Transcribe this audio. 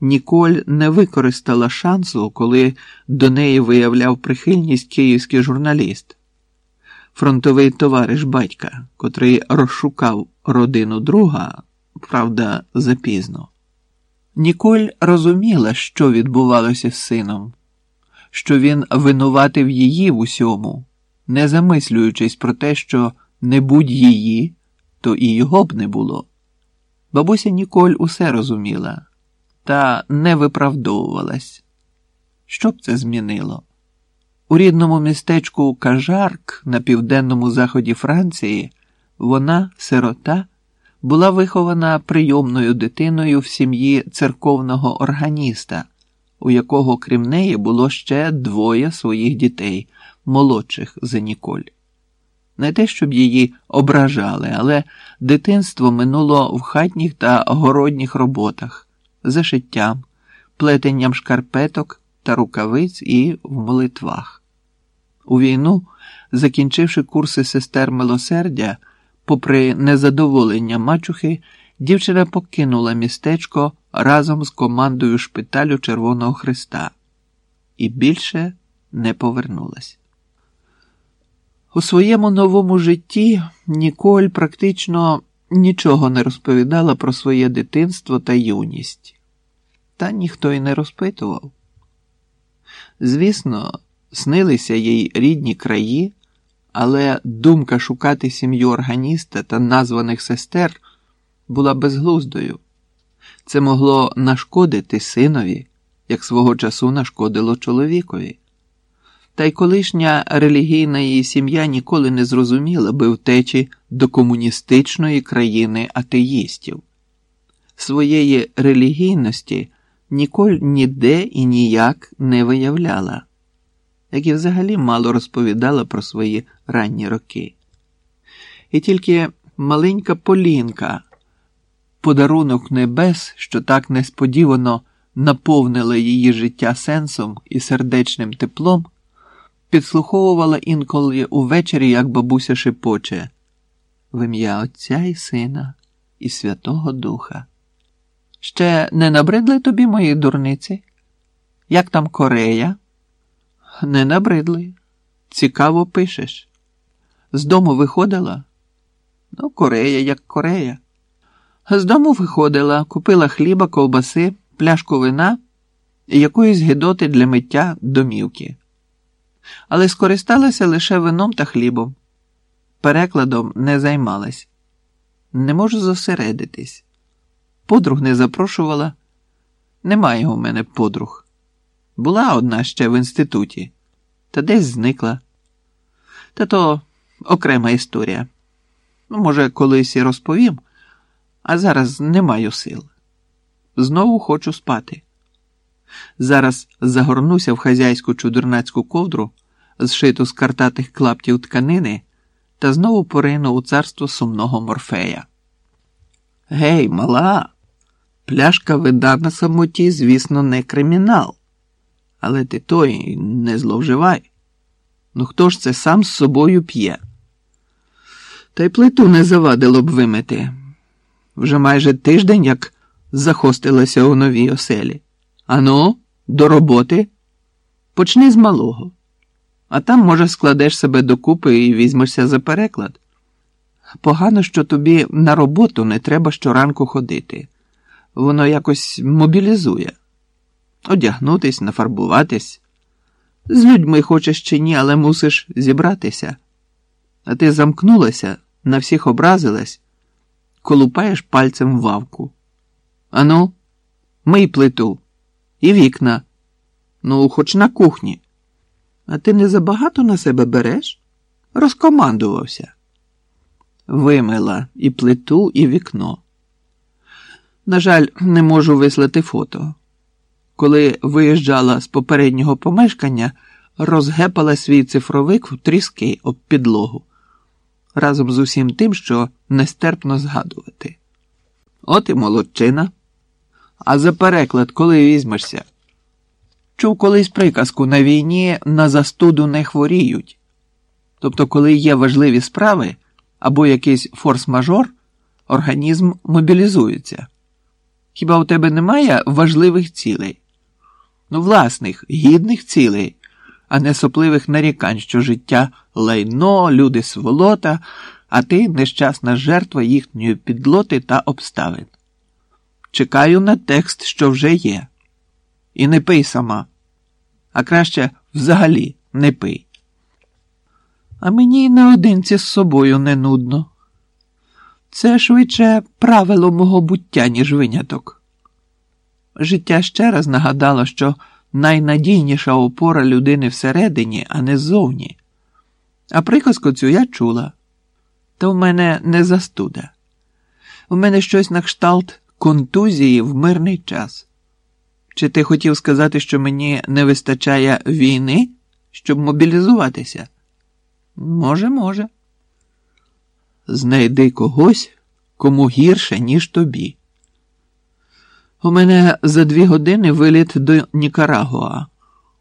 Ніколь не використала шансу, коли до неї виявляв прихильність київський журналіст, фронтовий товариш батька, котрий розшукав родину друга, правда, запізно. Ніколь розуміла, що відбувалося з сином, що він винуватив її в усьому, не замислюючись про те, що не будь її, то і його б не було. Бабуся Ніколь усе розуміла та не виправдовувалась. Що б це змінило? У рідному містечку Кажарк на південному заході Франції вона, сирота, була вихована прийомною дитиною в сім'ї церковного органіста, у якого, крім неї, було ще двоє своїх дітей, молодших за Ніколь. Не те, щоб її ображали, але дитинство минуло в хатніх та городніх роботах, зашиттям, плетенням шкарпеток та рукавиць і в молитвах. У війну, закінчивши курси сестер милосердя, попри незадоволення мачухи, дівчина покинула містечко разом з командою шпиталю Червоного Христа і більше не повернулась. У своєму новому житті Ніколь практично нічого не розповідала про своє дитинство та юність, та ніхто й не розпитував. Звісно, снилися їй рідні краї, але думка шукати сім'ю органіста та названих сестер була безглуздою. Це могло нашкодити синові, як свого часу нашкодило чоловікові. Та й колишня релігійна її сім'я ніколи не зрозуміла би втечі до комуністичної країни атеїстів. Своєї релігійності Ніколь ніде і ніяк не виявляла, як і взагалі мало розповідала про свої ранні роки. І тільки маленька Полінка, подарунок небес, що так несподівано наповнила її життя сенсом і сердечним теплом підслуховувала інколи увечері, як бабуся шепоче в ім'я Отця і Сина і Святого Духа. Ще не набридли тобі мої дурниці? Як там Корея? Не набридли. Цікаво пишеш. З дому виходила? Ну, Корея, як Корея. З дому виходила, купила хліба, ковбаси, пляшку вина і якоїсь гидоти для миття домівки але скористалася лише вином та хлібом. Перекладом не займалась. Не можу зосередитись. Подруг не запрошувала. Немає у мене подруг. Була одна ще в інституті, та десь зникла. Та то окрема історія. Ну, може, колись і розповім, а зараз не маю сил. Знову хочу спати. Зараз загорнуся в хазяйську чудернацьку ковдру, зшиту з картатих клаптів тканини, та знову порину у царство сумного морфея. Гей, мала, пляшка вида на самоті, звісно, не кримінал. Але ти той не зловживай. Ну хто ж це сам з собою п'є? Та й плиту не завадило б вимити. Вже майже тиждень як захостилася у новій оселі. Ану, до роботи. Почни з малого, а там, може, складеш себе докупи і візьмешся за переклад. Погано, що тобі на роботу не треба щоранку ходити. Воно якось мобілізує. Одягнутись, нафарбуватись. З людьми хочеш чи ні, але мусиш зібратися. А ти замкнулася, на всіх образилась, колупаєш пальцем вавку. Ану, мий плиту і вікна. Ну, хоч на кухні. А ти не забагато на себе береш? Розкомандувався. Вимила і плиту, і вікно. На жаль, не можу вислати фото. Коли виїжджала з попереднього помешкання, розгепала свій цифровик в тріски об підлогу разом з усім тим, що нестерпно згадувати. От і молодчина. А за переклад, коли візьмешся? Чув колись приказку на війні на застуду не хворіють. Тобто, коли є важливі справи або якийсь форс-мажор, організм мобілізується. Хіба у тебе немає важливих цілей? Ну, власних, гідних цілей, а не сопливих нарікань, що життя лайно, люди сволота, а ти нещасна жертва їхньої підлоти та обставин. Чекаю на текст, що вже є. І не пий сама, а краще взагалі не пий. А мені й наодинці з собою не нудно. Це швидше правило мого буття, ніж виняток. Життя ще раз нагадало, що найнадійніша опора людини всередині, а не ззовні. А приказку цю я чула. Та в мене не застуда. У мене щось на кшталт контузії в мирний час. Чи ти хотів сказати, що мені не вистачає війни, щоб мобілізуватися? Може, може. Знайди когось, кому гірше, ніж тобі. У мене за дві години виліт до Нікарагуа.